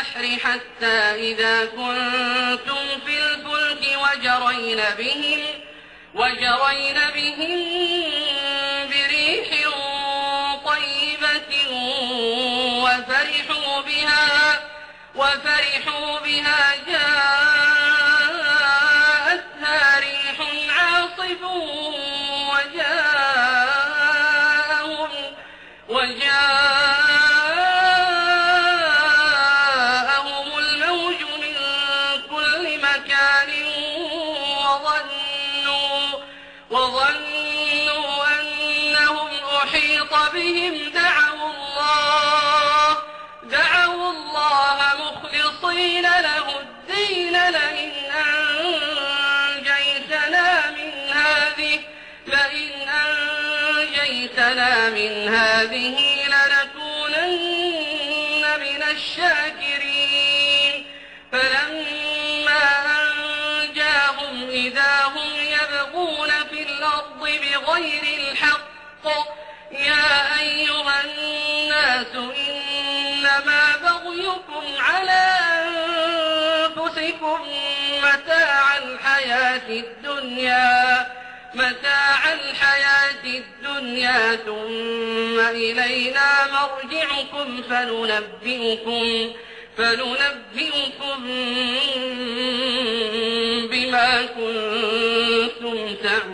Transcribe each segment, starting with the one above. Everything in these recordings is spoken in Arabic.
البر والبحر حتى إذا كنتم في الفلك وجرين بهم وجرين بهم بريح طيبة وفرحوا بها وفرحوا بها جاءتها ريح عاصف وجاءهم وجاءهم وظنوا أنهم أحيط بهم. دعوا الله دعوا الله مخلصين له الدين. لئن أنجيتنا من هذه لئن أنجيتنا من هذه لنكونن من الشاكرين. فلما أنجاهم إذا بغير الحق. يا أيها الناس إنما بغيكم على أنفسكم متاع الحياة الدنيا متاع الحياة الدنيا ثم إلينا مرجعكم فننبئكم فننبئكم بما كنتم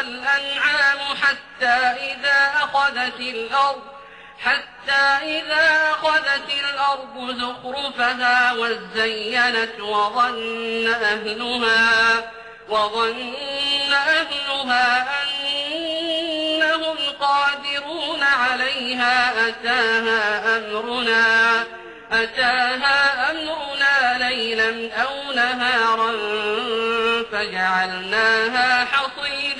والأنعام حتى إذا أخذت الأرض حتى إذا أخذت الأرض زخرفها وزينت وظن أهلها وظن أهلها أنهم قادرون عليها أتاها أمرنا أتاها أمرنا ليلا أو نهارا فجعلناها حصيدا.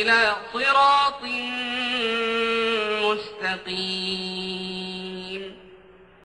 إلى صراط مستقيم.